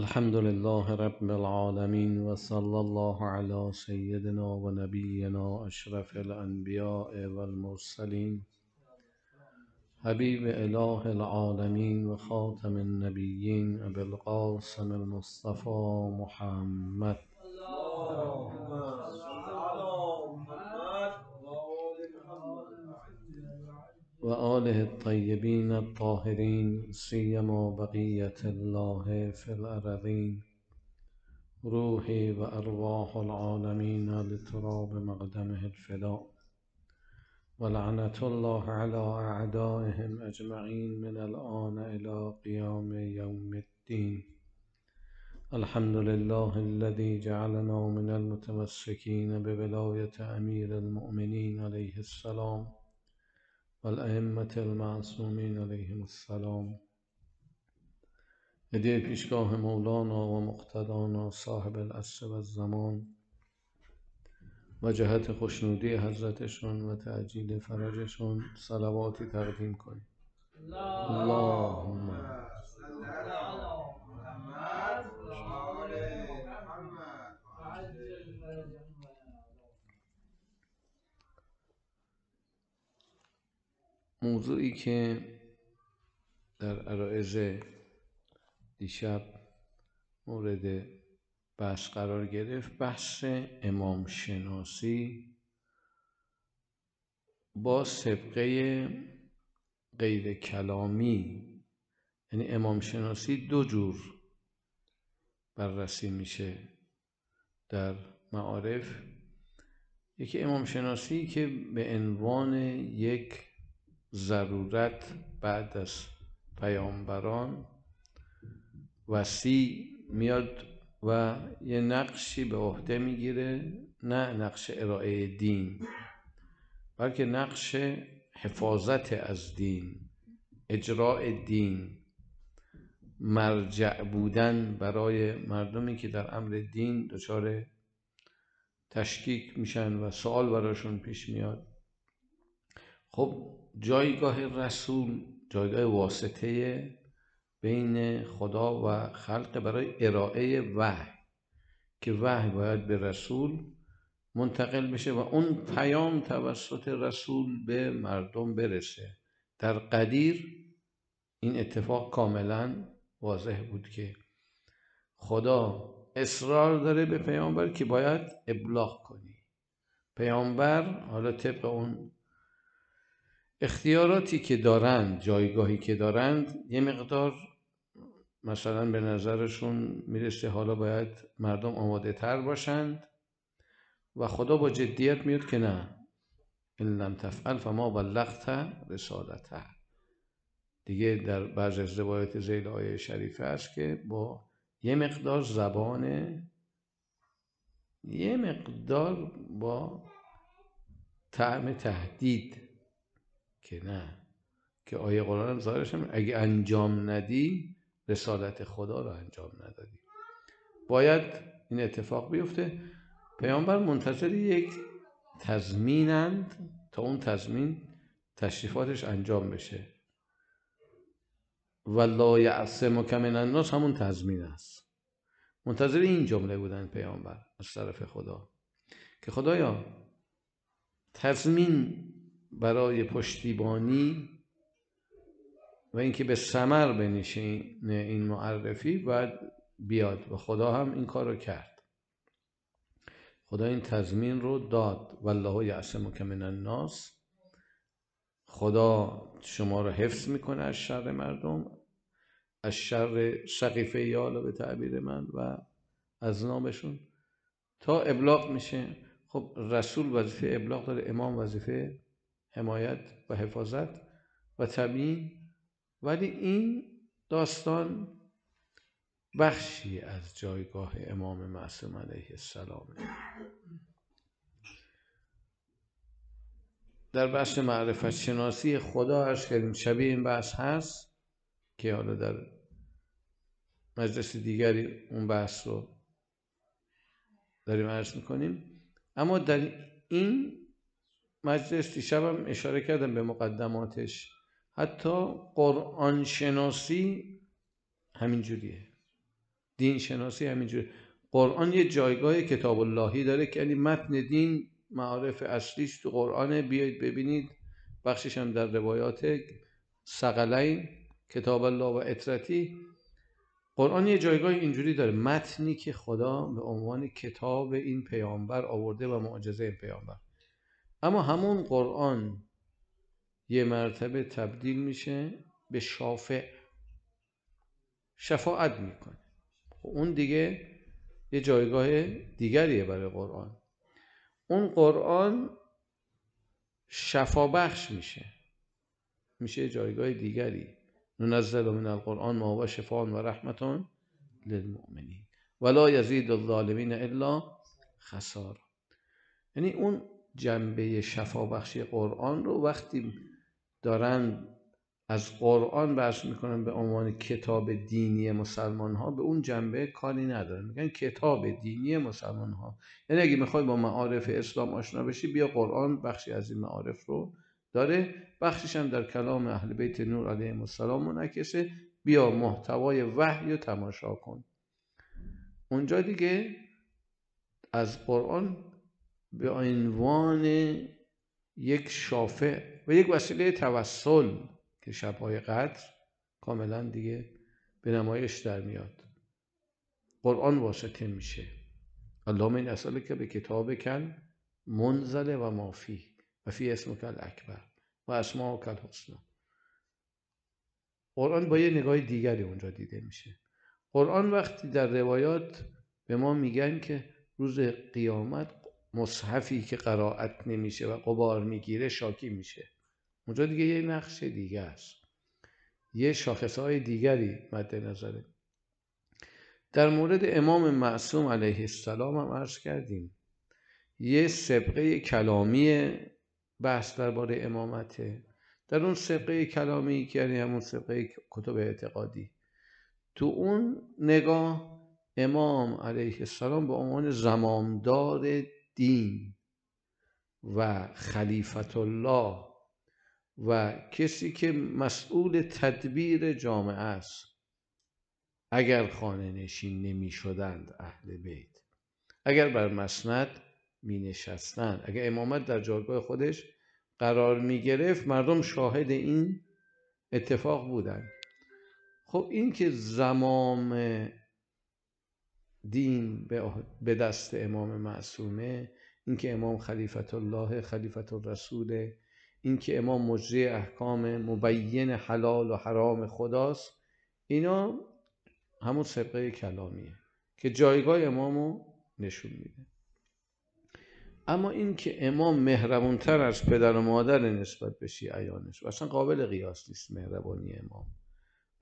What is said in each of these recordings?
الحمد لله رب العالمين وصلى الله على سيدنا ونبينا أشرف الأنبياء والمرسلين حبيب إله العالمين وخاتم النبيين أبي القاسم المصطفى محمد. وآله الطيبين الطاهرين سيما بقية الله في الأرضين روحي وأرواح العالمين لتراب مقدمه الفداء. ولعنة الله على أعدائهم أجمعين من الآن إلى قيام يوم الدين. الحمد لله الذي جعلنا من المتمسكين بولاية أمير المؤمنين عليه السلام. والأئمة المعصومين عليهم السلام. هدیه پیشگاه مولانا و مقتدانا صاحب العصر و الزمان و جهت خوشنودی حضرتشون و تعجیل فرجشون صلواتی تقدیم کنیم. اللهم موضوعی که در عرائز دیشب مورد بحث قرار گرفت بحث امام شناسی با سبقه غیر کلامی یعنی امام شناسی دو جور بررسی میشه در معارف. یکی امام شناسی که به عنوان یک ضرورت بعد از پیامبران. وسیع میاد و یه نقشی به عهده می‌گیره نه نقش ارائه دین بلکه نقش حفاظت از دین اجراع دین. مرجع بودن برای مردمی که در امر دین دچار تشکیک میشن و سوال براشون پیش میاد. خب جایگاه رسول جایگاه واسطه بین خدا و خلق برای ارائه وحی که وحی باید به رسول منتقل بشه و اون پیام توسط رسول به مردم برسه. در قدیر این اتفاق کاملا واضح بود که خدا اصرار داره به پیامبر که باید ابلاغ کنی. پیامبر حالا طبق اون اختیاراتی که دارند جایگاهی که دارند یه مقدار مثلا به نظرشون می‌رسه حالا باید مردم آماده تر باشند و خدا با جدیت میاد که نه. این لم تفعل فما بلغت رسالته. دیگه در بعض از روایت زیل آیه شریفه است که با یه مقدار زبان یه مقدار با طعم تهدید که نه. که آیه قرآن هم ظاهرش اگه انجام ندی رسالت خدا رو انجام ندادی. باید این اتفاق بیفته. پیامبر منتظر یک تضمینند تا اون تضمین تشریفاتش انجام بشه. و لا یعصمک من الناس همون تضمین است. منتظر این جمله بودن پیامبر از طرف خدا. که خدایا تضمین برای پشتیبانی و اینکه به سمر بنشینه این معرفی باید بیاد و خدا هم این کار رو کرد. خدا این تضمین رو داد. والله یعصمک من الناس. خدا شما رو حفظ می‌کنه از شر مردم از شر سقیفه یالا به تعبیر من و از نامشون. تا ابلاغ میشه. خب رسول وظیفه ابلاغ داره امام وظیفه. حمایت و حفاظت و تبیین. ولی این داستان بخشی از جایگاه امام معصوم علیه السلام. در بحث معرفت شناسی خدا عرض کردیم شبیه این بحث هست که حالا در مجلس دیگری اون بحث رو داریم عرض می‌کنیم. اما در این مجلس دیشبم اشاره کردم به دین شناسی همینجور قرآن یه جایگاه کتاب اللهی داره که یعنی متن دین معارف اصلیش تو قرآن بیایید ببینید. بخشش هم در روایات سقلین کتاب الله و اطرتی. قرآن یه جایگاه اینجوری داره. متنی که خدا به عنوان کتاب این پیامبر آورده و معجزه این پیامبر. اما همون قرآن یه مرتبه تبدیل میشه به شافع. شفاعت می‌کنه. اون دیگه یه جایگاه دیگریه برای قرآن. اون قرآن شفابخش میشه. میشه جایگاه دیگری. ننزل من القرآن ما هو شفاء و رحمتون للمؤمنین. ولا یزید الظالمین الا خسار یعنی اون جنبه شفابخشی قرآن رو وقتی دارن از قرآن بحث می‌کنن به عنوان کتاب دینی مسلمان ها به اون جنبه کاری ندارن. میگن کتاب دینی مسلمان ها یعنی اگه می‌خوای با معارف اسلام آشنا بشی بیا قرآن بخشی از این معارف رو داره. بخشش هم در کلام اهل بیت نور علیه السلام منعکسه. بیا محتوای وحی رو تماشا کن. اونجا دیگه از قرآن به عنوان یک شافع و یک وسیله توسل که شبهای قدر کاملا دیگه به نمایش در میاد. قرآن واسطه میشه. اللهم این اصله که به کتاب کن منزله و مافی و فی اسم کل اکبر و اسما کل حسنا قرآن با یه نگاه دیگری اونجا دیده میشه. قرآن وقتی در روایات به ما میگن که روز قیامت مصحفی که قرائت نمیشه و قبار می‌گیره شاکی میشه. اونجا دیگه یه نقش دیگه است. یه شاخصهای دیگری مد نظره در مورد امام معصوم علیه السلام هم عرض کردیم. یه سبقه کلامی بحث درباره امامته در اون سبقه کلامی که یعنی همون سبقه کتب اعتقادی. تو اون نگاه امام علیه السلام به عنوان زمامدار دین و خلیفت الله و کسی که مسئول تدبیر جامعه است. اگر خانه نشین نمی شدند اهل بیت. اگر بر مسند می نشستند اگر امامت در جایگاه خودش قرار می گرفت مردم شاهد این اتفاق بودند. خب این که زمام دین به دست امام معصومه اینکه امام خلیفت الله خلیفت الرسوله اینکه امام مجری احکام مبین حلال و حرام خداست اینا همون سبقه کلامیه که جایگاه امامو نشون میده. اما اینکه امام مهربونتر از پدر و مادر نسبت به شیعیانش و اصلا قابل قیاس نیست مهربانی امام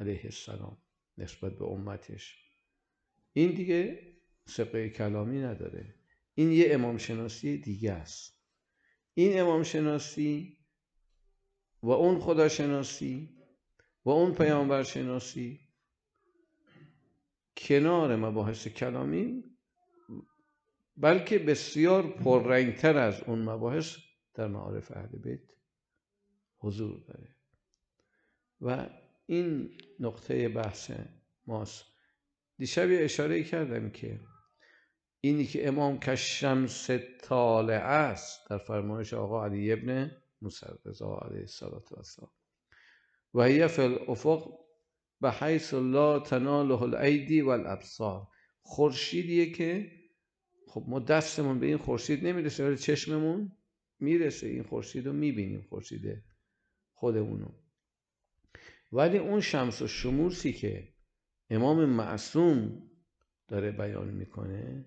علیه السلام نسبت به امتش. این دیگه سبقه کلامی نداره. این یه امام شناسی دیگه است. این امام شناسی و اون خدا شناسی و اون پیامبر شناسی کنار مباحث کلامی بلکه بسیار پررنگتر از اون مباحث در معارف اهل بیت حضور داره. و این نقطه بحث ماست. دیشب اشاره کردم که اینی که امام کشمس طالع است در فرمایش آقا علی ابن موسی رضا علیه السلام و هی فی الافق به حیث لا تناله الایدی والابصار. خورشیدیه که خب ما دستمون به این خورشید نمی‌رسه ولی چشممون می‌رسه این خورشید رو می‌بینیم خورشید خودمونو. ولی اون شمس و شموسی که امام معصوم داره بیان می‌کنه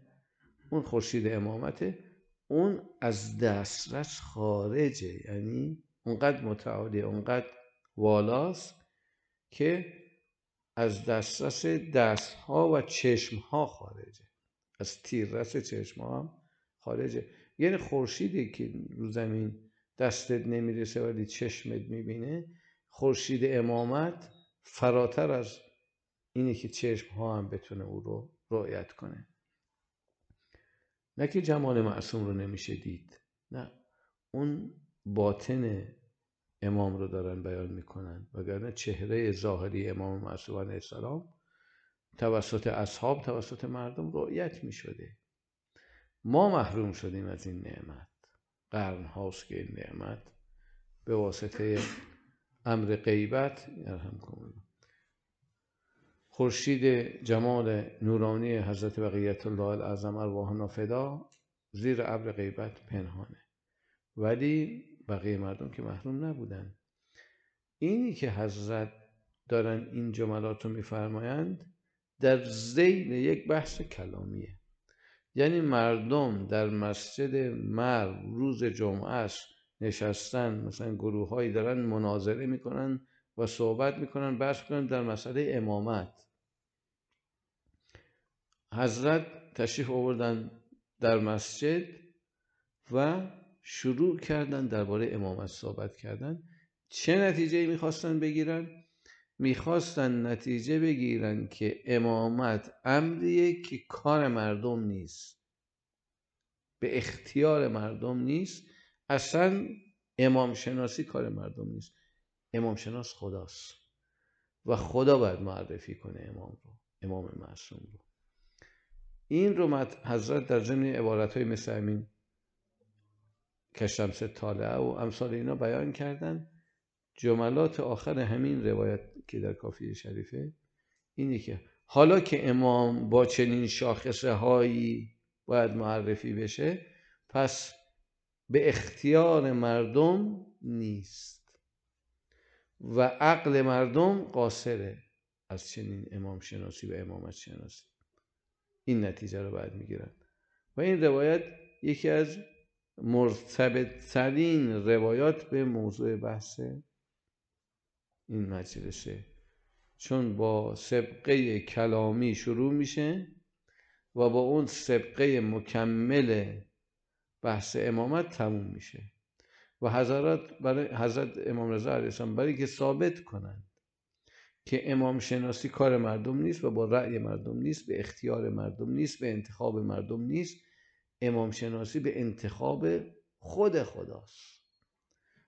اون خورشید امامته اون از دسترس خارجه یعنی اونقدر متعالی اونقدر والاست که از دسترس دست ها و چشم ها خارجه. از تیررس چشم ها هم خارجه. یعنی خورشیدی که رو زمین دستت نمی‌رسه ولی چشمت می‌بینه خورشید امامت فراتر از اینه که چشم ها هم بتونه او رو رؤیت کنه. نه که جمال معصوم رو نمیشه دید نه. اون باطن امام رو دارن بیان می‌کنن وگرنه چهره ظاهری امام معصوم علیه السلام توسط اصحاب توسط مردم رؤیت می شده ما محروم شدیم از این نعمت. قرن هاست که این نعمت به واسطه امر غیبت ارحم کنیم خورشید جمال نورانی حضرت بقیت الله الاعظم ارواحنا فدا زیر ابر غیبت پنهانه. ولی بقیه مردم که محروم نبودن. اینی که حضرت دارن این جملات رو میفرمایند در زیل یک بحث کلامیه. یعنی مردم در مسجد مرد روز جمعه است نشستن مثلا گروه هایی دارن مناظره می‌کنن و صحبت می‌کنن بحث می‌کنن در مسئله امامت. حضرت تشریف آوردن در مسجد و شروع کردن درباره امامت صحبت کردن. چه نتیجه می‌خواستن بگیرن؟ می‌خواستن نتیجه بگیرن که امامت امریه که کار مردم نیست. به اختیار مردم نیست. اصلا امام شناسی کار مردم نیست. امام شناس خداست. و خدا باید معرفی کنه امام رو امام معصوم رو. این رو حضرت در ضمن عبارت های مثل همین کشمس طالعه و امثال اینا بیان کردن جملات آخر همین روایت که در کافی شریفه اینه که حالا که امام با چنین شاخصه هایی باید معرفی بشه پس به اختیار مردم نیست. و عقل مردم قاصره از چنین امام شناسی و امامت شناسی این نتیجه رو باید می‌گیرن. و این روایت یکی از مرتبط ترین روایات به موضوع بحث این مجلسه چون با سبقه کلامی شروع میشه و با اون سبقه مکمل بحث امامت تموم میشه. و حضرت برای حضرت امام رضا علیه السلام برای که ثابت کنند که امام شناسی کار مردم نیست و با رأی مردم نیست به اختیار مردم نیست به انتخاب مردم نیست امام شناسی به انتخاب خود خداست.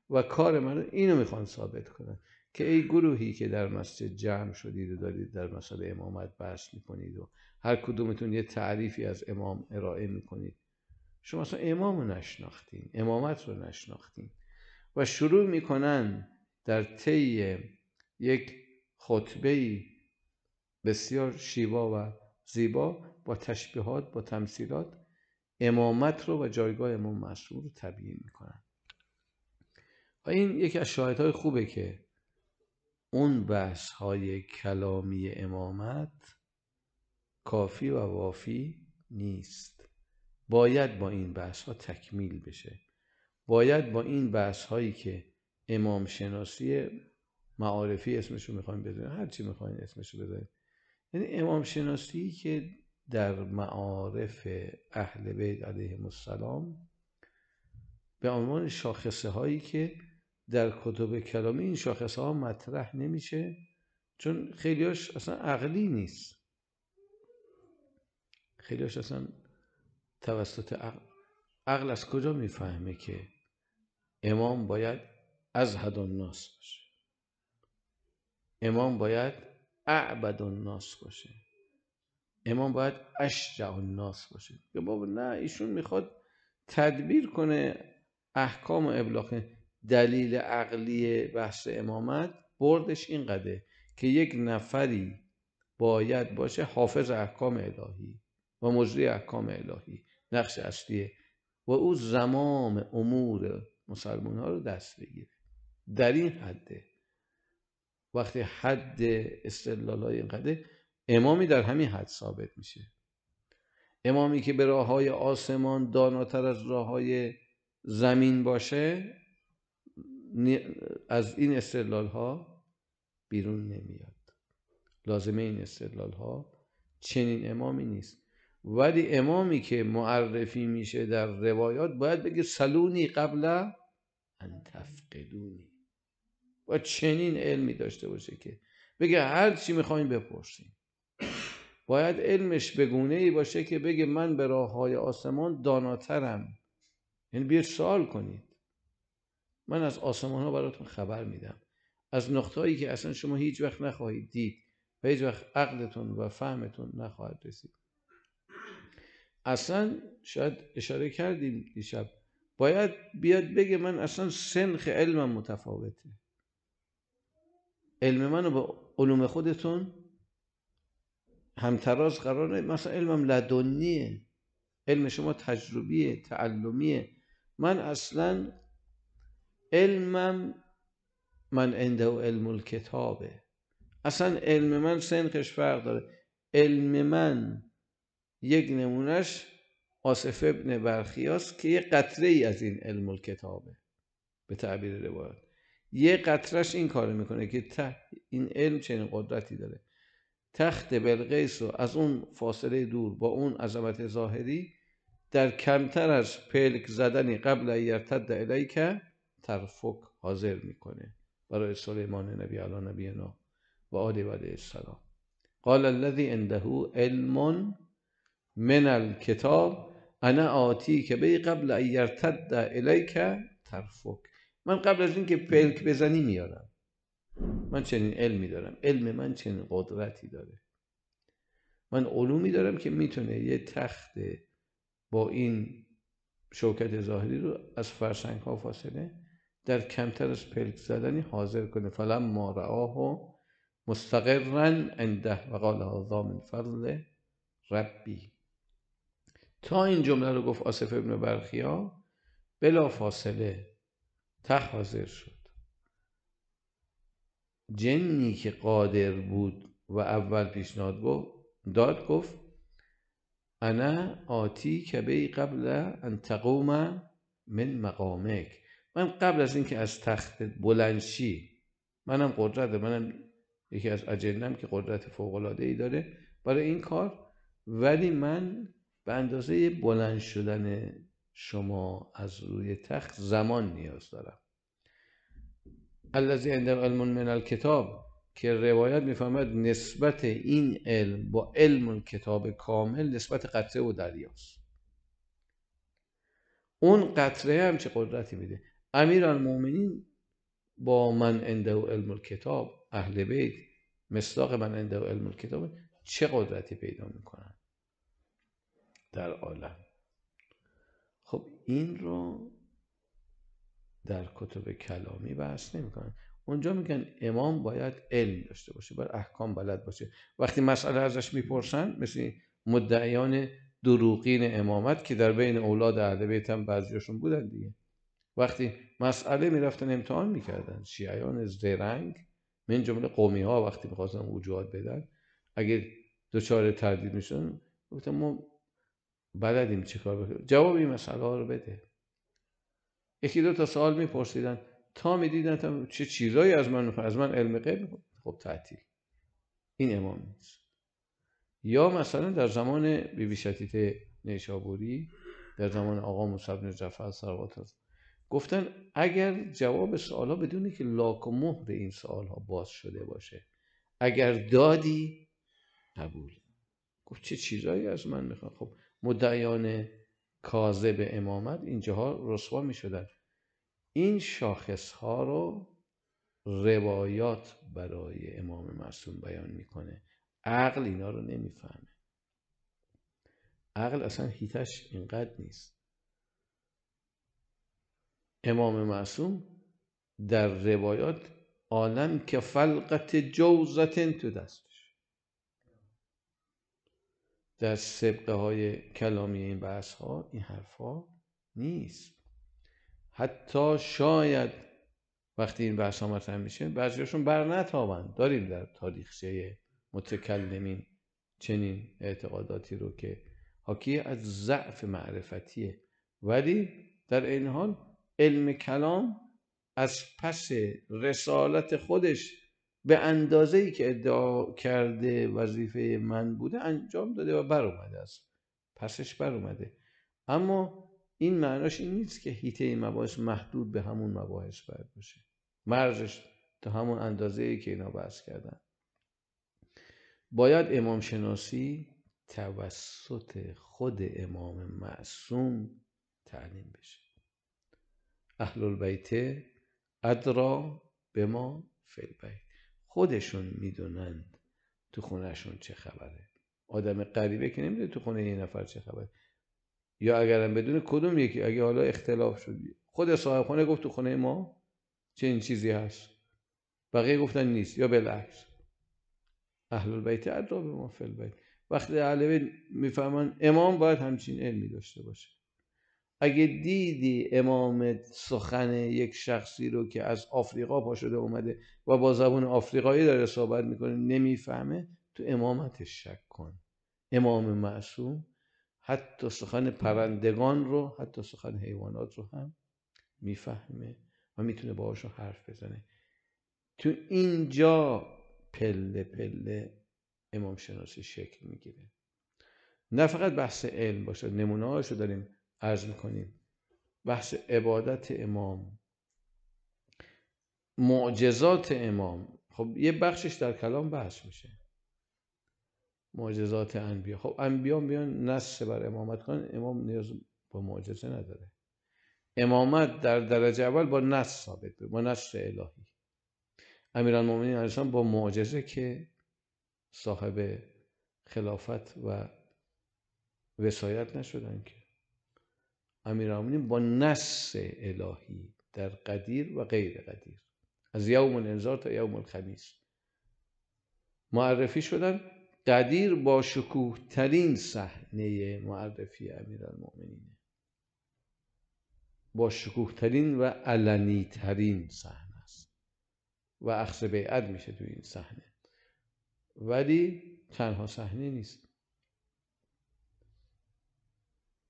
و کار مردم اینو می‌خوان ثابت کنن که ای گروهی که در مسجد جمع شدید و دارید در مسئله امامت بحث می‌کنید و هر کدومتون یه تعریفی از امام ارائه می‌کنید. شما اصلا امام رو نشناختین امامت رو نشناختین. و شروع می‌کنن در طی یک خطبه بسیار شیوا و زیبا با تشبیهات با تمثیلات امامت رو و جایگاه امام معصوم رو تبیین می‌کنن. و این یکی از شاهدهای خوبه که اون بحث های کلامی امامت کافی و وافی نیست. باید با این بحث ها تکمیل بشه. باید با این بحث هایی که امام شناسی معارفی اسمشو می‌خوایم بذاریم هر چی اسمشو بذاریم یعنی امام شناسی که در معارف اهل بیت علیهم السلام به عنوان شاخصه هایی که در کتب کلامی این شاخصه ها مطرح نمیشه چون خیلیاش اصلا عقلی نیست. خیلیاش اصلا توسط عقل. عقل از کجا می‌فهمه که امام باید از الناس باشه؟ امام باید اعبد الناس باشه. امام باید اشجع الناس باشه. که بابا نه ایشون می‌خواد تدبیر کنه احکام و ابلاغ. دلیل عقلی بحث امامت بردش اینقدره که یک نفری باید باشه حافظ احکام الهی و مجری احکام الهی. نقش اصلیه. و او زمام امور مسلمان ها رو دست بگیره. در این حده وقتی حد استدلال های اینقدر امامی در همین حد ثابت میشه. امامی که به راه های آسمان داناتر از راه های زمین باشه از این استدلال ها بیرون نمیاد. لازمه این استدلال ها چنین امامی نیست. ولی امامی که معرفی میشه در روایات باید بگه سلونی قبل ان تفقدونی. و چنین علمی داشته باشه که بگه هر چی می‌خواین بپرسیم باید علمش بگونه ای باشه که بگه من به راه های آسمان داناترم. یعنی بیاید سوال کنید. من از آسمان ها براتون خبر میدم. از نقطه که اصلا شما هیچ وقت نخواهید دید و هیچ وقت عقلتون و فهمتون نخواهد رسید. اصلا شاید اشاره کردیم دیشب. باید بیاد بگه من اصلا سنخ علمم متفاوته. علم منو با علوم خودتون همتراز قراره مثلا علمم لدنیه. علم شما تجربیه تعلمیه. من اصلا علمم من عنده علم الکتابه. اصلا علم من سنخش فرق داره. علم من یک نمونهش آصف ابن برخیاست که یه قطره ای از این علم الکتابه به تعبیر روایت. یه قطرش این کار می‌کنه که ته این علم چنین قدرتی داره. تخت بلقیس رو از اون فاصله دور با اون عظمت ظاهری در کمتر از پلک زدنی قبل یرتد الیک ترفک حاضر می‌کنه برای سلیمان نبی علی نبینا و آل و السلام. قال الذي عنده علم من الكتاب انا آتی که به قبل ان یرتد الیک ترفک. من قبل از اینکه پلک بزنی میارم. من چنین علمی دارم. علم من چنین قدرتی داره. من علومی دارم که می‌تونه یه تخت با این شوکت ظاهری رو از فرسنگ ها فاصله در کمتر از پلک زدنی حاضر کنه. فلم ما رآه مستقرا عنده و قال هذا من فضل ربی. تا این جمله رو گفت آصف ابن برخیا بلا فاصله تخ حاضر شد. جنی که قادر بود و اول پیشنهاد گفت داد گفت انا آتی که بی قبل ان تقوم من مقامک. من قبل از اینکه از تخت بلنشی منم قدرت منم یکی از اجندم که قدرت فوق العاده ای داره برای این کار ولی من به اندازه بلند شدن شما از روی تخت زمان نیاز دارم. الذی عند علم من الکتاب که روایت می‌فهمد نسبت این علم با علم کتاب کامل نسبت قطره و دریاست. اون قطره هم چه قدرتی میده؟ امیر المومنین با من عنده علم کتاب اهل بیت مصداق من عنده علم کتاب چه قدرتی پیدا می‌کنن؟ در عالم. خب این رو در کتب کلامی بحث نمی‌کنن. اونجا میگن امام باید علم داشته باشه باید احکام بلد باشه. وقتی مسئله ازش می‌پرسن مثل مدعیان دروغین امامت که در بین اولاد اهل بیت هم بعضیاشون بودن دیگه. وقتی مسئله می‌رفتن امتحان می‌کردن شیعیان زرنگ من جمله قومی ها وقتی می‌خواستن وجوهات بدن اگه دچار تردید میشن گفتن ما بلدیم چه کار بکنیم. جواب این مسئله ها رو بده. یکی دو تا سوال میپرسیدن. تا می‌دیدن چه چیزایی از من از من علم غیب خب تعطیل. این امام نیست. یا مثلا در زمان بیبی شتیت نیشابوری در زمان آقا موسی بن جعفر صلوات گفتن اگر جواب سوالا بدونی که لاک و مهر این سوال ها باز شده باشه. اگر دادی قبول. گفت چه چیزایی از من می‌خوان؟ خب مدعیان کاذب امامت اینجاها رسوا می شدن این شاخص ها رو روایات برای امام معصوم بیان می‌کنه. عقل اینا رو نمی‌فهمه. عقل اصلا هیتش اینقدر نیست. امام معصوم در روایات عالم که فلقت جوزتن تو دست. در سبقه های کلامی این بحث ها این حرف ها نیست. حتی شاید وقتی این بحث ها مطرح میشه بعضیشون بر نتابند. داریم در تاریخچه متکلمین چنین اعتقاداتی رو که حاکی از ضعف معرفتیه ولی در این حال علم کلام از پس رسالت خودش به اندازه ای که ادعا کرده وظیفه من بوده انجام داده و بر اومده است. پسش بر اومده اما این معناش این نیست که هیته مباحث محدود به همون مباحث باید باشه. مرزش تا همون اندازه ای که اینا بحث کردن. باید امام شناسی توسط خود امام معصوم تعلیم بشه. اهل البیت ادرا به ما فی البیت. خودشون می‌دونند تو خونهشون چه خبره. آدم غریبه که نمی‌دونه تو خونه یه نفر چه خبره. یا اگرم بدون کدوم یکی اگه حالا اختلاف شد. خود صاحب خونه گفت تو خونه ما چه این چیزی هست؟ بقیه گفتن نیست. یا بالعکس اهل البیت ادرا به ما فی البیت. وقتی اهل بیت می‌فهمن امام باید همچین علمی داشته باشه. اگه دیدی امام سخن یک شخصی رو که از آفریقا پا شده اومده و با زبون آفریقایی داره صحبت می‌کنه نمی‌فهمه تو امامتش شک کن. امام معصوم حتی سخن پرندگان رو حتی سخن حیوانات رو هم می‌فهمه و می‌تونه باهاشون حرف بزنه. تو اینجا پله پله امام شناسی شکل می‌گیره. نه فقط بحث علم باشه نمونه هاشو داریم عرض می‌کنیم. بحث عبادت امام. معجزات امام. خب یه بخشش در کلام بحث میشه. معجزات انبیا. خب انبیا بیان نص بر امامت کن امام نیاز با معجزه نداره. امامت در درجه اول با نص ثابت با نص الهی. امیرالمومنین علیه با معجزه که صاحب خلافت و وسایت نشدن که امیرالمومنین با نص الهی در قدیر و غیر قدیر. از یوم الانذار تا یوم الخمیس. معرفی شدن قدیر با شکوه ترین صحنه معرفی امیرالمومنینه با شکوه ترین و علنی ترین صحنه است. و اخذ بیعت میشه تو این صحنه. ولی تنها صحنه نیست.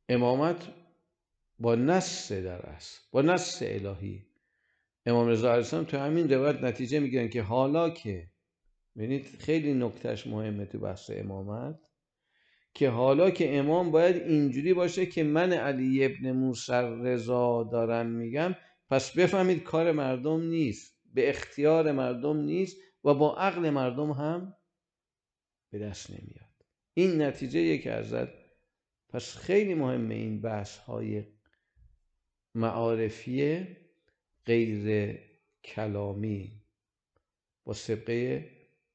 امامت با نص در است با نص الهی. امام رضا علیه السلام تو همین روایت نتیجه می‌گیرن که حالا که ببینید خیلی نکتهش مهمه تو بحث امامت که حالا که امام باید اینجوری باشه که من علی ابن موسی رضا دارم میگم پس بفهمید کار مردم نیست به اختیار مردم نیست و با عقل مردم هم به دست نمیاد. این نتیجه که ازت. پس خیلی مهمه این بحث های معارفی غیر کلامی با سبقه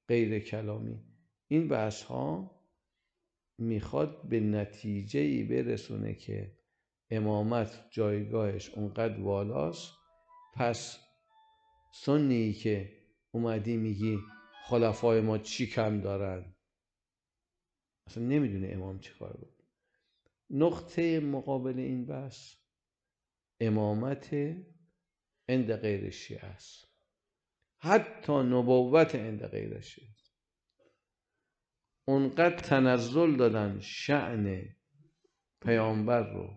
غیر کلامی. این بحث ها می‌خواد به نتیجه ای برسونه که امامت جایگاهش اونقدر والاست. پس سنی که اومدی میگی خلفای ما چی کم دارن؟ اصلا نمی‌دونه امام چی کار بود. نقطه مقابل این بحث امامت عند غیر شیعه است. حتی نبوت عند غیر شیعه. اونقدر تنزل دادن شعن پیامبر رو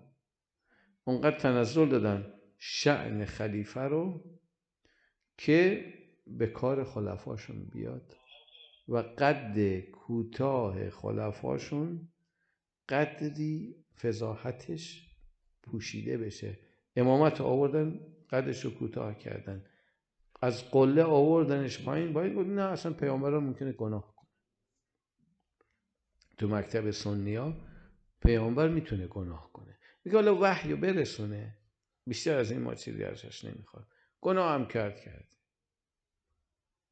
اونقدر تنزل دادن شعن خلیفه رو که به کار خلفاشون بیاد و قد کوتاه خلفاشون قدری فضاحتش پوشیده بشه. امامت آوردن قدش رو کوتاه کردن. از قله آوردنش پایین باید بود نه اصلا پیامبران ممکنه گناه کنه تو مکتب سنیا پیامبر می‌تونه گناه کنه. میگه حالا وحی برسونه. بیشتر از این ما چیزی ازش نمی‌خواد. گناه هم کرد کرد.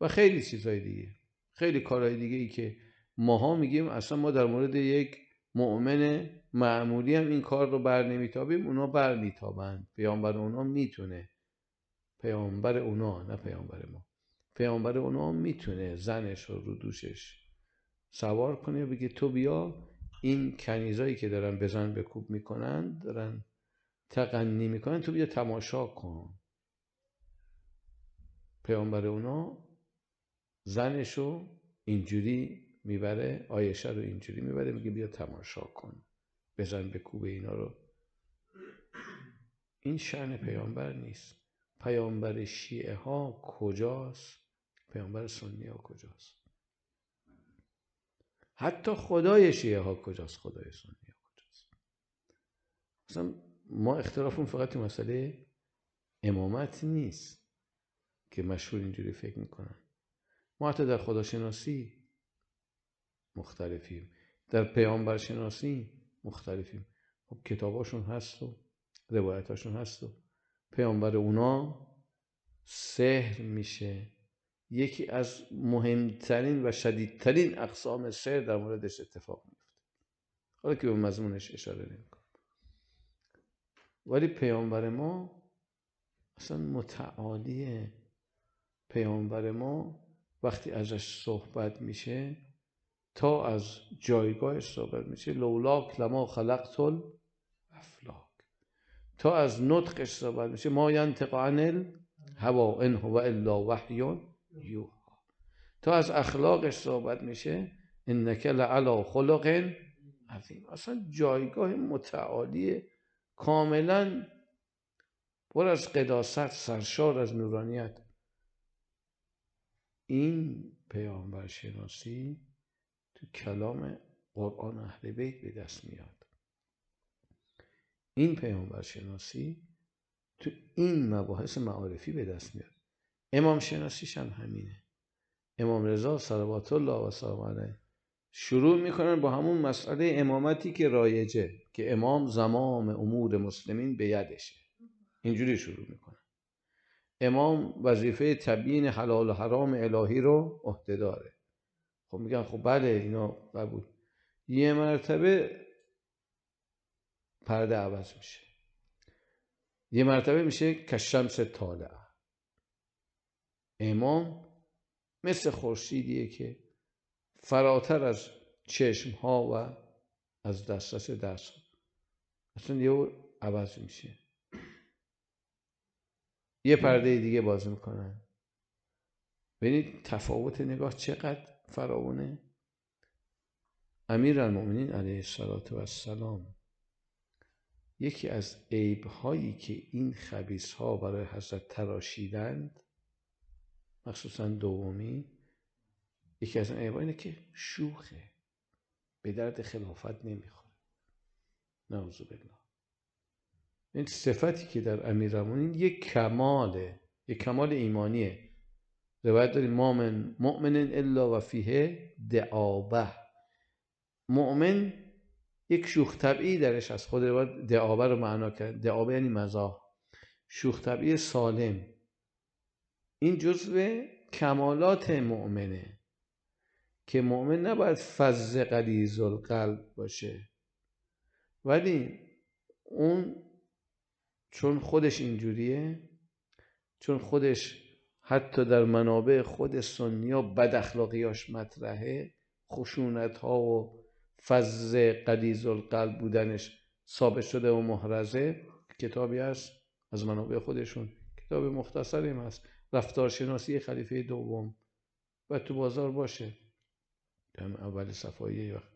و خیلی چیزهای دیگه. خیلی کارهای دیگه ای که ماها میگیم اصلا ما در مورد یک مؤمن معمولی هم این کار رو بر نمیتابیم اونا بر میتابند. پیامبر اونا می‌تونه. پیامبر اونا نه پیامبر ما. پیامبر اونا می‌تونه زنش رو رو دوشش سوار کنه بگه تو بیا این کنیزایی که دارن بزن به کوب می‌کنن دارن تقنی می‌کنن تو بیا تماشا کن. پیامبر اونا زنش رو اینجوری می‌بره آیشه رو اینجوری می‌بره میگه بیا تماشا کن. بزن به کوب اینا رو. این شعن پیامبر نیست. پیامبر شیعه ها کجاست؟ پیامبر سنی ها کجاست؟ حتی خدای شیعه ها کجاست؟ خدای سنی ها کجاست؟ مثلا ما اختلافون فقط تو مسئله امامت نیست که مشهور اینجوری فکر می‌کنن. ما حتی در خداشناسی مختلفیم. در پیامبر شناسی مختلفیم. خب کتاباشون هست و روایتاشون هست و پیامبر اونا سحر میشه. یکی از مهمترین و شدیدترین اقسام سر در موردش اتفاق میفته. حالا که به مضمونش اشاره نمی‌کنم. ولی پیامبر ما اصلا متعالیه. پیامبر ما وقتی ازش صحبت میشه تا از جایگاهش صحبت میشه لولاک لما خلقت افلاک تا از نطقش صحبت میشه ما ینطق عن هوا ان هو الا وحی یوها تا از اخلاقش صحبت میشه. انک لعلا خلق عظیم. اصلا جایگاه متعالی کاملا پر از قداست سرشار از نورانیت. این پیامبر شناسی تو کلام قرآن اهل بیت به دست میاد. این پیامبر شناسی تو این مباحث معارفی به دست میاد. امام شناسیش هم همینه. امام رضا صلوات الله و سلام علیه شروع می‌کنن با همون مسئله امامتی که رایجه که امام زمام امور مسلمین به یدشه. اینجوری شروع می‌کنن امام وظیفه تبیین حلال و حرام الهی رو عهده داره. خب میگن خب بله اینا قبول. یه مرتبه پرده عوض میشه. یه مرتبه میشه کشمس طالع. امام مثل خورشیدیه که فراتر از چشم ها و از دسترس دست اصلا یه عوض میشه. یه پرده دیگه باز می‌کنن. ببینید تفاوت نگاه چقدر؟ فراونه. امیر المؤمنین علیه السلام یکی از عیب هایی که این خبیس ها برای حضرت تراشیدند مخصوصا دومی یکی از عیب اینه که شوخه به درد خلافت نمی‌خوره. نعوذ بالله. این صفتی که در امیرالمومنین یک کماله یک کمال ایمانیه. روایت داریم مؤمن مؤمن الا و فیه دعابه. مؤمن یک شوخ طبعی درش از خود روایت دعابه رو معنا کرد. دعابه یعنی مزاح شوخ طبعی سالم. این جزو کمالات مؤمنه که مؤمن نباید فز قلیز القلب باشه. ولی اون چون خودش اینجوریه چون خودش حتی در منابع خود سنیا بد اخلاقیاش مطرحه خشونت ها و فز قدیز القلب بودنش ثابت شده و محرزه. کتابی هست از منابع خودشون. کتاب مختصری هست. رفتارشناسی خلیفه دوم. و تو بازار باشه. هم اول صفایی وقت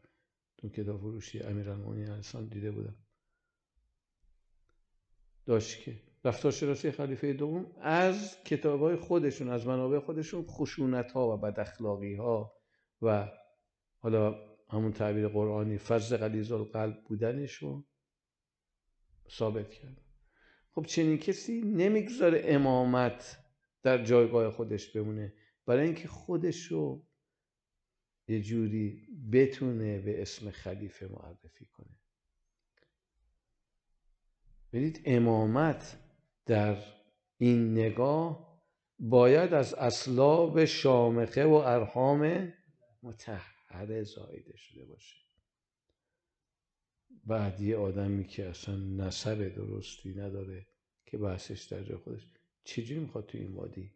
تو کتاب فروشی امیرالمومنین دیده بودم. داشت که رفتارشناسی خلیفه دوم از کتاب خودشون از منابع خودشون خشونت ها و بد ها و حالا همون تعبیر قرآنی فضل غلیظ القلب بودنشون ثابت کرد. خب چنین کسی نمی‌گذاره امامت در جایگاه خودش بمونه. برای اینکه خودش رو یه جوری بتونه به اسم خلیفه معرفی کنه. ببینید امامت در این نگاه باید از اسلاب شامخه و ارحام متحره زایده شده باشه. بعد یه آدمی که اصلا نسب درستی نداره که بحثش در جای خودش چجوری می‌خواد تو این وادی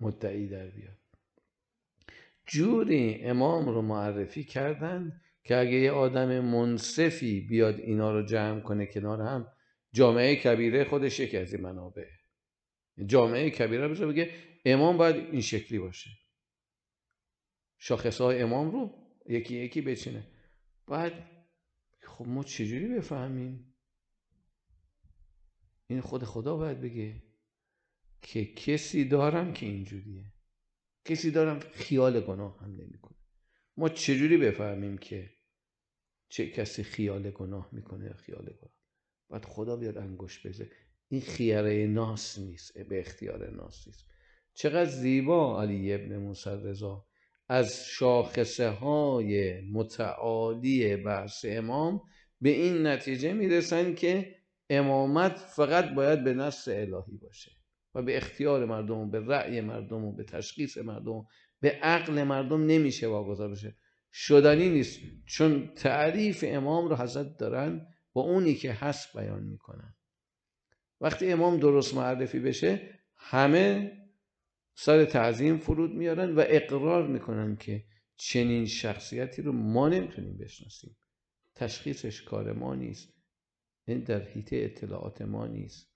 مدعی در بیاد؟ جوری امام رو معرفی کردن که اگه یه آدم منصفی بیاد اینا رو جمع کنه کنار هم جامعه کبیره خودش یکی از این منابع. جامعه کبیره بشه بگه امام باید این شکلی باشه. شاخص های امام رو یکی یکی بچینه. بعد خب ما چجوری بفهمیم؟ این خود خدا باید بگه که کسی دارم که اینجوریه کسی دارم خیال گناه هم نمی‌کنه. ما چجوری بفهمیم که چه کسی خیال گناه می‌کنه یا خیال گناه؟ باید خدا بیاد انگوش بزه این خیاره ناس نیست به اختیار ناس نیست. چقدر زیبا علی ابن موسی رضا از شاخصه های متعالی بحث امام به این نتیجه می‌رسن که امامت فقط باید به نص الهی باشه و به اختیار مردم و به رأی مردم و به تشخیص مردم به عقل مردم نمیشه واگذار بشه. شدنی نیست. چون تعریف امام رو حضرت دارن با اونی که هست بیان می‌کنن. وقتی امام درست معرفی بشه همه سر تعظیم فرود میارن و اقرار می‌کنن که چنین شخصیتی رو ما نمی‌تونیم بشناسیم. تشخیصش کار ما نیست. این در حیطه اطلاعات ما نیست.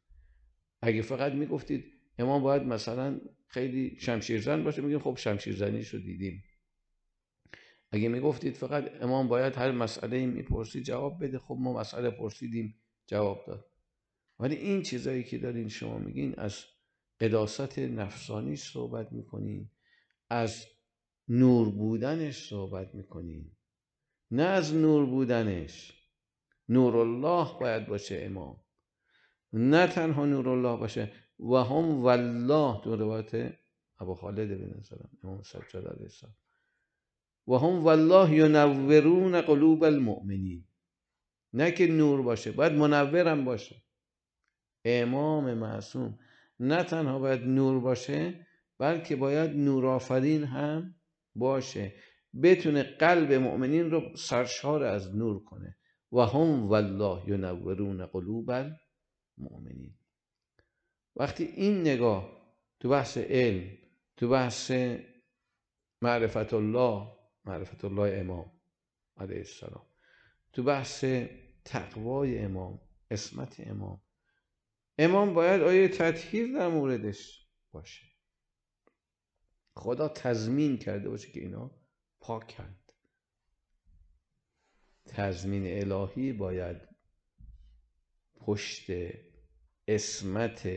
اگه فقط می‌گفتید امام باید مثلا خیلی شمشیرزن باشه میگیم خب شمشیرزنیش رو دیدیم. اگه می‌گفتید فقط امام باید هر مسئله می‌پرسید جواب بده خب ما مسئله پرسیدیم جواب داد. ولی این چیزایی که دارین شما میگین از قداست نفسانی صحبت می‌کنین از نور بودنش صحبت می‌کنین. نه از نور بودنش. نور الله باید باشه امام. نه تنها نور الله باشه و هم والله تو روایت ابو خالد بن سلام امام سجاد علیه السلام. و هم والله ینورون قلوب المؤمنین. نه که نور باشه باید منورم باشه. امام معصوم نه تنها باید نور باشه بلکه باید نورآفرین هم باشه. بتونه قلب مؤمنین رو سرشار از نور کنه. و هم والله ینورون قلوب المؤمنین. وقتی این نگاه تو بحث علم تو بحث معرفت الله معرفت الله امام علیه السلام. تو بحث تقوای امام اسمت امام. امام باید آیه تطهیر در موردش باشه. خدا تضمین کرده باشه که اینا پاکند. تضمین الهی باید پشت اسمت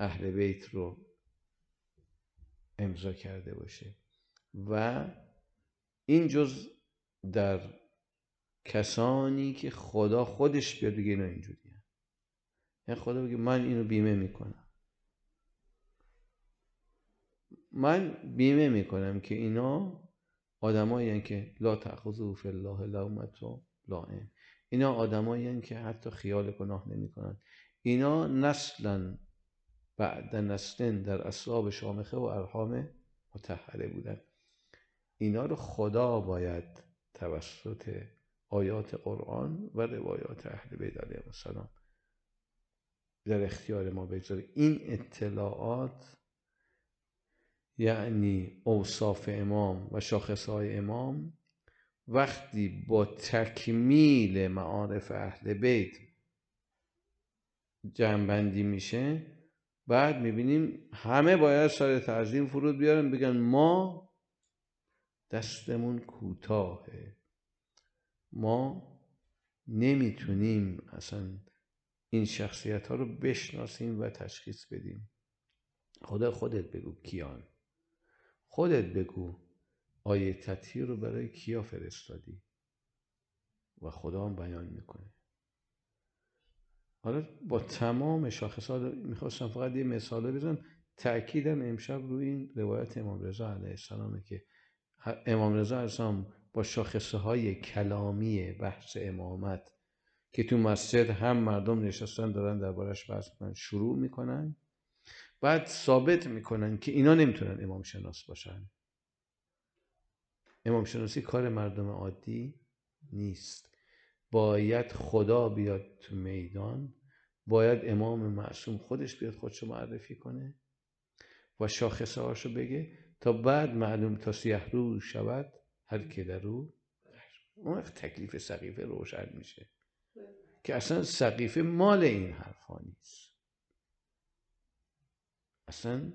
اهل بیت رو امضا کرده باشه. و این جز در کسانی که خدا خودش بیاد بگه اینا اینجوریه. یعنی خدا بگه من اینو بیمه می‌کنم. من بیمه می‌کنم که اینا آدمایی که لا تأخذه فی الله لومت و لائم اینا آدمایی که حتی خیال گناه نمی‌کنن اینا نسلا بعد نسلن در اصلاب شامخه و ارحام متحره بودن اینا رو خدا باید توسط آیات قرآن و روایات اهل بیت علیه السلام در اختیار ما بگذاره این اطلاعات یعنی اوصاف امام و شاخصهای امام وقتی با تکمیل معارف اهل بیت جمعبندی میشه بعد می‌بینیم همه باید سر تعظیم فرود بیارن بگن ما دستمون کوتاهه. ما نمی‌تونیم اصلا این شخصیت ها رو بشناسیم و تشخیص بدیم. خدا خودت بگو کیان. خودت بگو آیه تطهیر رو برای کیا فرستادی؟ و خدا هم بیان می‌کنه. حالا با تمام شاخصات می‌خواستم فقط یه مثاله بزنم. تأکیدم امشب روی این روایت امام رضا علیه السلامه که امام رضا السلام با شاخصه های کلامی بحث امامت که تو مسجد هم مردم نشستن دارن دربارش بحث می‌کنن شروع می‌کنن. بعد ثابت می‌کنن که اینا نمی‌تونن امام شناس باشن. امام شناسی کار مردم عادی نیست. باید خدا بیاد تو میدان باید امام معصوم خودش بیاد خودشو معرفی کنه و شاخصه هاشو بگه. تا بعد معلوم تا سیه رو شود هر که در رو اون وقت تکلیف سقیفه روشن میشه. که اصلا سقیفه مال این حرفا نیست. اصلا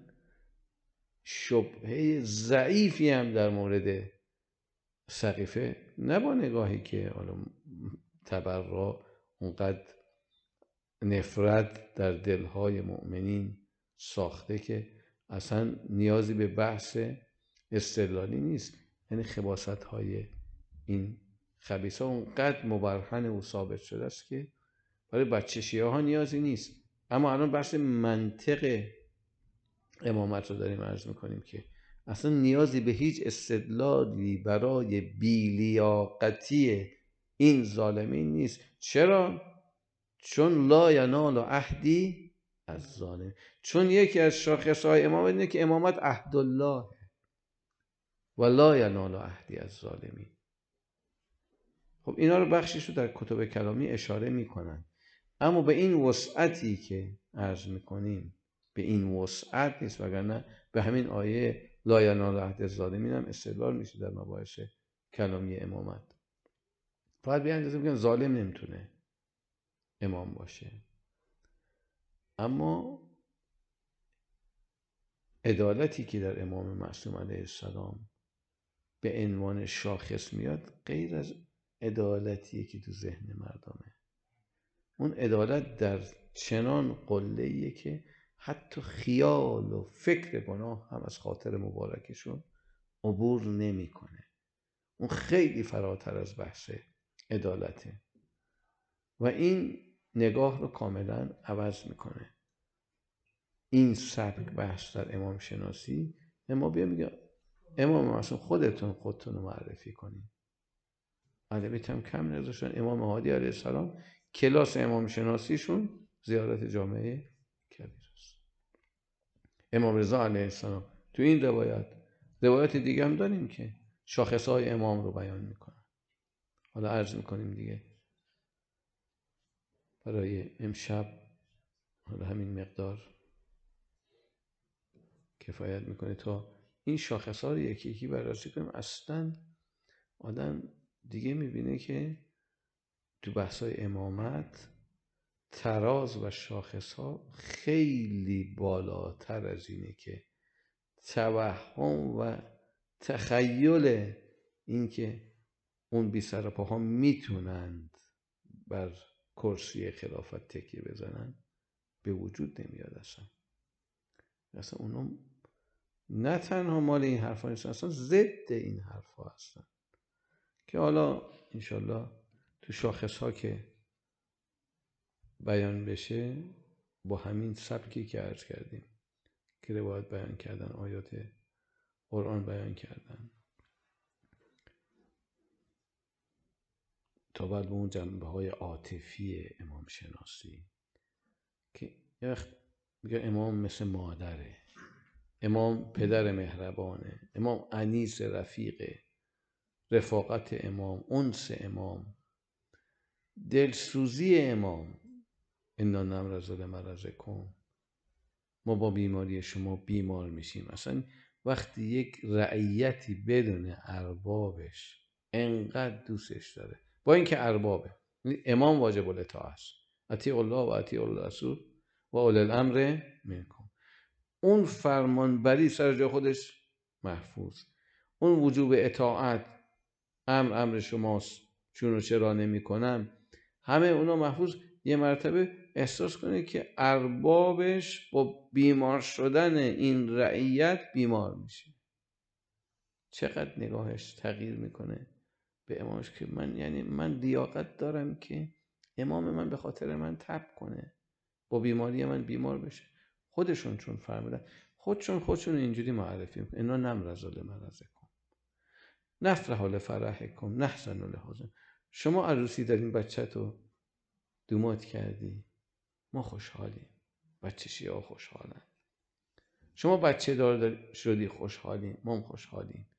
شبهه ضعیفی هم در مورد سقیفه نه با نگاهی که حالا تبرا اونقدر نفرت در دلهای مؤمنین ساخته که اصلا نیازی به بحث استدلالی نیست. یعنی خباست های این خبیث ها اونقدر مبرهن و ثابت شده است که برای بچه ها نیازی نیست. اما الان بحث منطق امامت رو داریم عرض می‌کنیم که اصلا نیازی به هیچ استدلالی برای بیلیاقتی این ظالمین نیست. چرا؟ چون لا ینال عهدی از ظالم. چون یکی از شاخص های امامت اینه که امامت عهدالله. و لا ینال عهدی از ظالمی. خب اینا رو بخشش رو در کتب کلامی اشاره می‌کنن. اما به این وسعتی که عرض می‌کنیم به این وسعت نیست وگرنه به همین آیه لا ینال عهد ظالمین هم استدلال میشه در مباحث کلامی امامت. فقط به اندازه میگن ظالم نمی‌تونه امام باشه. اما عدالتی که در امام معصوم علیه السلام به عنوان شاخص میاد غیر از عدالتیه که تو ذهن مردمه. اون عدالت در چنان قله که حتی خیال و فکر گناه هم از خاطر مبارکشون عبور نمی‌کنه. اون خیلی فراتر از بحث عدالته. و این نگاه رو کاملا عوض می‌کنه. این سبک بحث در امام شناسی اما بیا میگه امام معصوم خودتون خودتون رو معرفی کنید ادبیت هم کم نذاشتن. امام هادی علیه السلام کلاس امام شناسیشون زیارت جامعه کبیر است. امام رضا علیه السلام تو این روایت روایت دیگه هم داریم که شاخص های امام رو بیان می‌کنن. حالا عرض می‌کنیم دیگه. برای امشب حالا همین مقدار کفایت می‌کنه تا این شاخص ها رو یکی یکی بررسی کنیم. اصلا آدم دیگه می‌بینه که تو بحث های امامت تراز و شاخص ها خیلی بالاتر از اینه که توهم و تخیل اینکه اون بی سر پاها می‌تونند بر کرسی خلافت تکیه بزنن به وجود نمیاد اصلا. اصلا اونا نه تنها مال این حرفا نیستن اصلا ضد این حرفا هستن. که حالا انشالله تو شاخص ها که بیان بشه با همین سبکی که عرض کردیم که روایت بیان کردن آیات قرآن بیان کردن. تا بعد به اون جنبه های عاطفی امام شناسی که میگه امام مثل مادره امام پدر مهربانه امام انیس رفیقه رفاقت امام انس امام دلسوزی امام. انا نمرز مرز کن ما با بیماری شما بیمار میشیم. اصلا وقتی یک رعیتی بدون اربابش انقدر دوستش داره. با اینکه اربابه امام واجب الاطاعه است اطیع الله و اطیع الرسول و اول الامر منکم. اون فرمانبری سر جا خودش محفوظ. اون وجوب اطاعت امر امر شماست. چون و چرا نمی کنم همه اونا محفوظ. یه مرتبه احساس کنه که اربابش با بیمار شدن این رعیت بیمار میشه. چقدر نگاهش تغییر می‌کنه. به امامش که من یعنی من لیاقت دارم که امام من به خاطر من تب کنه. با بیماری من بیمار بشه. خودشون چون فرمودن. خودشون خودشون اینجوری معرفی می‌کنن. اینا نمرز کن. نفرح لفرح کن. نحزن لحزن. شما عروسی دارین بچه تو دومات کردی. ما خوشحالیم. بچه شیعه خوشحالن. شما بچه دار شدی خوشحالیم. ما هم خوشحالیم.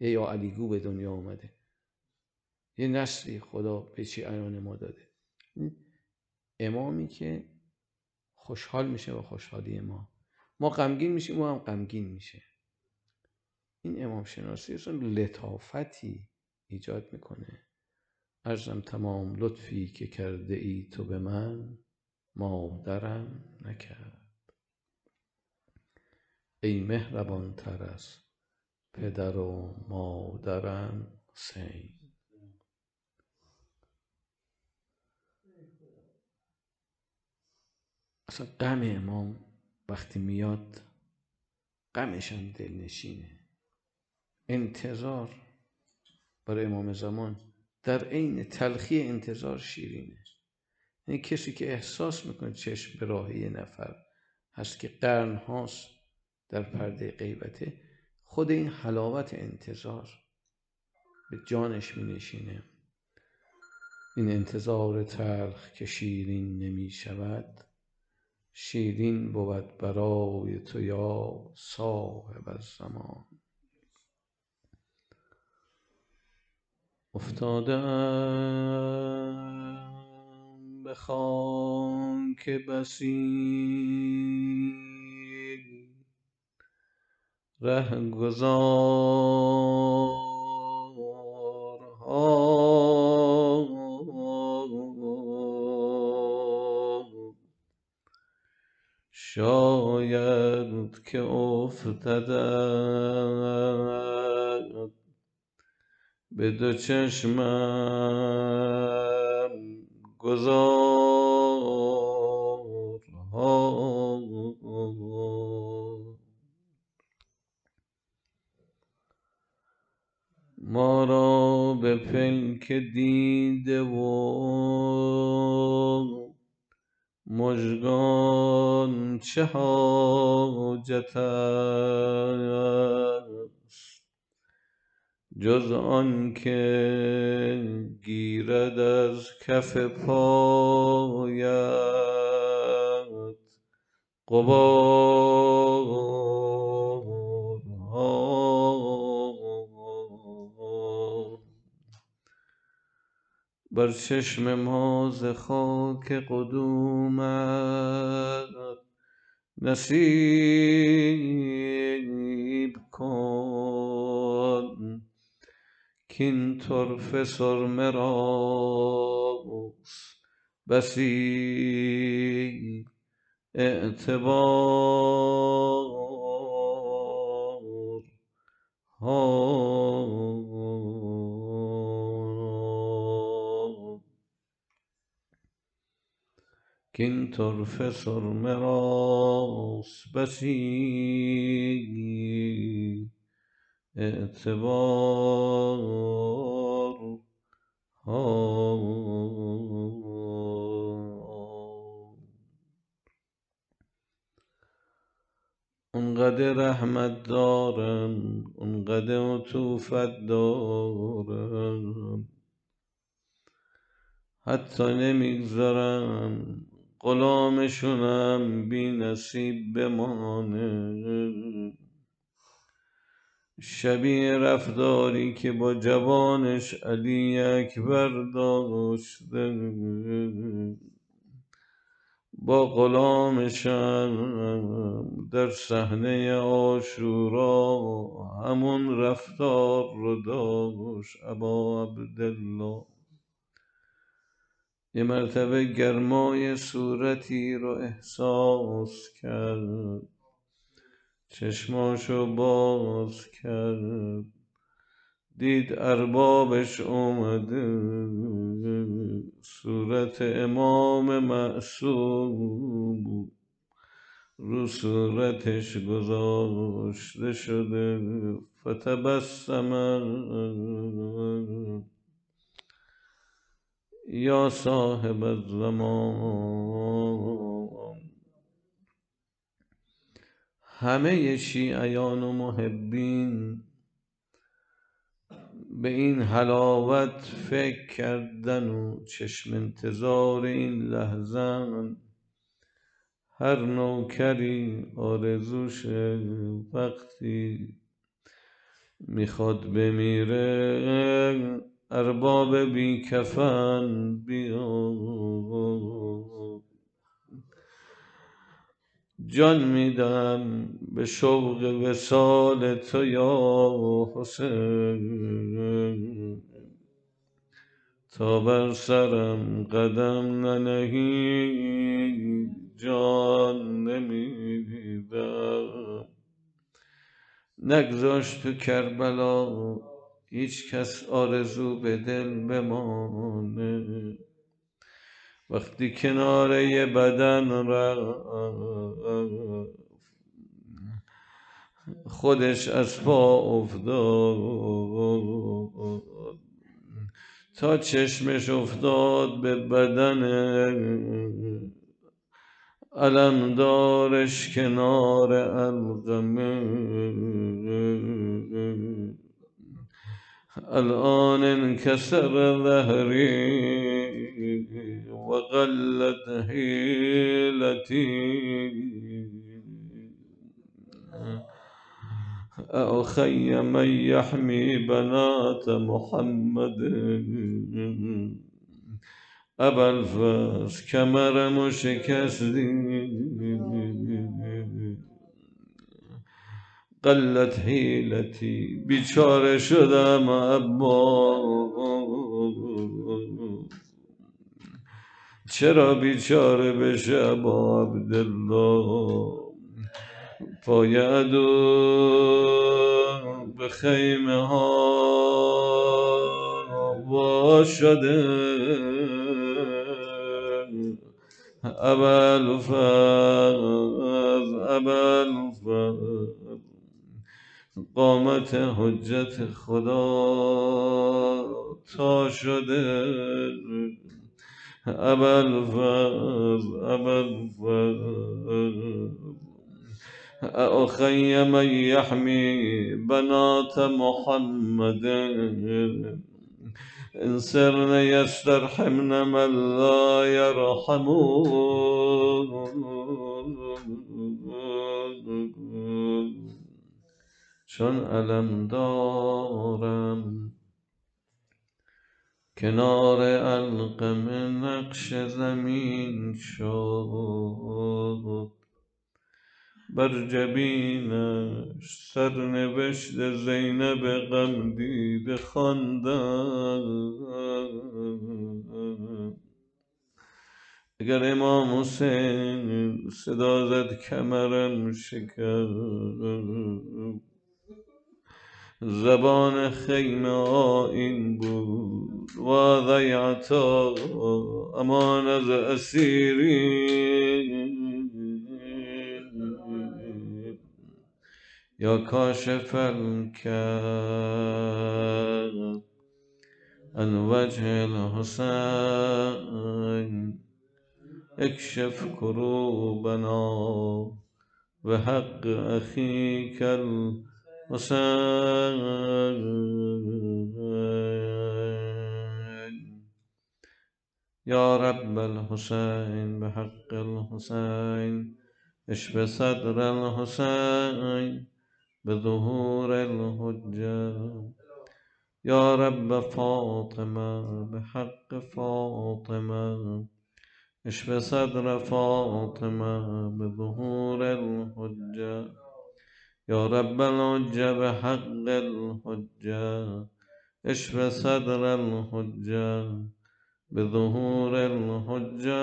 یا علیگو به دنیا اومده. یه نسلی خدا به چی ما داده. امامی که خوشحال میشه با خوشحالی ما. ما غمگین میشیم ما هم غمگین میشه. این امام شناسی اصلا لطافتی ایجاد می‌کنه. ارزم تمام لطفی که کرده ای تو به من مادرم نکرد. ای مهربان تر از پدر و مادرم سین اصلا غم امام وقتی میاد هم دلنشینه. انتظار برای امام زمان در عین تلخی انتظار شیرینه. یعنی کسی که احساس می‌کنه چشم به راه یه نفر هست که قرن هاست در پرده غیبته خود این حلاوت انتظار به جانش می نشینه این انتظار تلخ که شیرین نمی شود شیرین بود برای تو یا صاحب الزمان. افتادم به خاک بسی رهگذارها شاید که افتدت به دو چشمم گذارها ما را به پلک دیده و مژگان چه حاجت است جز آنکه گیرد از کف پایت غبارها بر چشم ما ز خاک قدومت نصیب کن کاین طرفه سرمه راست بسی اعتبارها آنقدر رحمت دارن آنقدر عطوفت دارن حتی نمی‌گذارن غلامشونم بی نصیب بمانه. شبیه رفتاری که با جوانش علی اکبر داشته. با غلامشم در صحنه عاشورا همون رفتار رو داشت ابا عبدالله. یه مرتبه گرمای صورتی رو احساس کرد. چشماشو باز کرد. دید اربابش اومده. صورت امام معصوم. رو صورتش گذاشته شده. فتبسم. یا صاحب الزمان. همه شیعیان و محبین به این حلاوت فکر کردن و چشم انتظار این لحظهان هر نوکری آرزوشه وقتی می‌خواد بمیره ارباب بی کفن بیاد جان میدم به شوق وصال تو یا حسین. تا بر سرم قدم ننهی جان نمیدم. نگذاشت تو کربلا هیچکس آرزو به دل بمانه. وقتی کنار یه بدن رفت خودش از پا افتاد تا چشمش افتاد به بدن علمدارش کنار علقمه الآن انکسر ظهری وقلت حيلتي. أخي من يحمي بنات محمد. أبا الفاس کمرمو شکستی قلت حیلتی بیچاره شدم ابا چرا بیچاره بشه با عبدالله؟ پای عدو به خیمه ها وا شده ابل فز ابل قامت حجت خدا تا شده. ابل فز ابل أخي من يحمي بنات محمد. إن سرن يسترحمن من لا يرحم چون علم دارم. کنار القم نقش زمین شد. بر جبینش سرنوشت زینب غم دیده خواندم اگر امام حسین صدا زد کمرم شکست زبان خیمه آین بود. و ضیعتا امان از اسیری یا کاشف الکرب عن وجه الحسین. اکشف کروبنا و حق اخیک الحسین یا رب الحسین بحق الحسین اشف صدر الحسین بظهور الحجة. يا رب فاطمة بحق فاطمة اشف صدر فاطمة بظهور الحجة. يا رب الحجة بحق الحجة اشف صدر الحجة بظهور الحجة.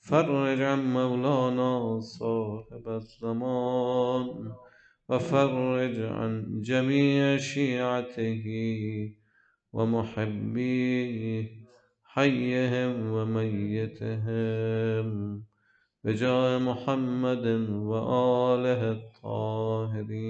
فرج عن مولانا صاحب الزمان وفرج عن جميع شيعته ومحبيه حيهم وميتهم. بجاه محمد وآله الطاهرين.